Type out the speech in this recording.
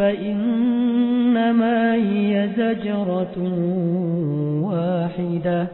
فإنما هي زجرة واحدة.